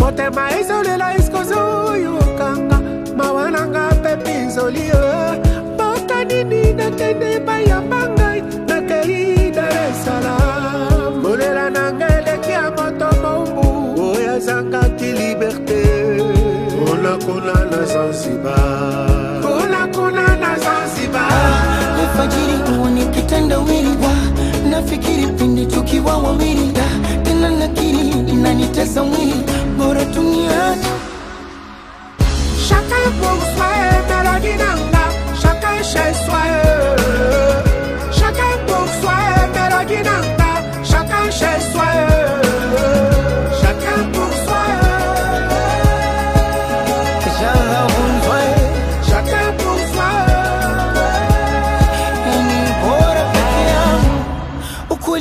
motema ezolela eskoza oyokanga mawa nanga mpe pinzoli mpoka nini nakende bayamba ngai nakei daresalam molela nanga eleki ya moto mombu oyo azangaki liberte onakuna na zanzibar me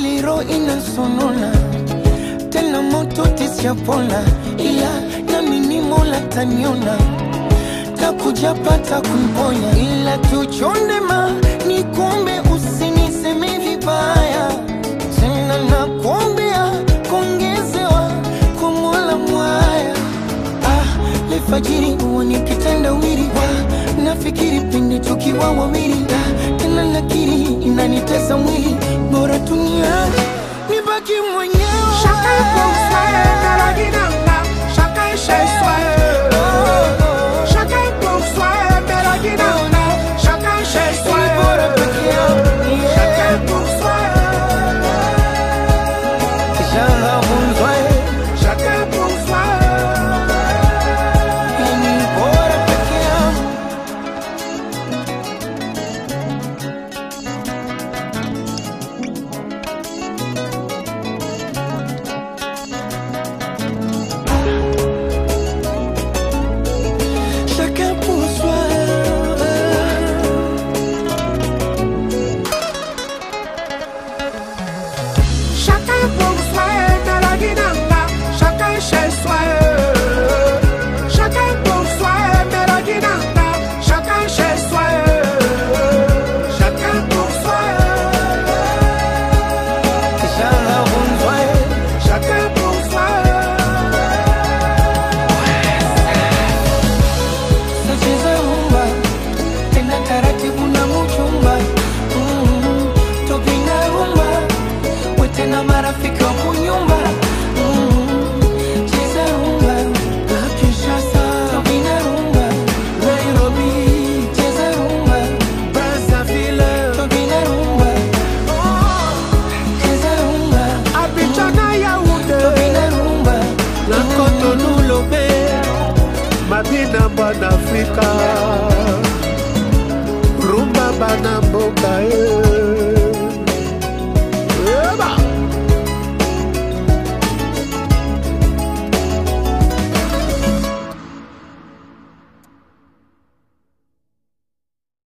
Liro inasonona tena, moto tisiyapona, ila na ni Mola taniona, takujapata kumponya, ila tuchondema ni kumbe, usiniseme vibaya tena, nakuombea Kongeze wa Kumula mwaya. Ah, lefajiri ni kitanda wiri nafikiri pindi tukiwa Ah, tena nakiri inanitesa mwili bora tunia nibaki mwenyewe que mm-hmm. na mara fica um nhumba mabina bwana afrika rumba bana mboka e eh.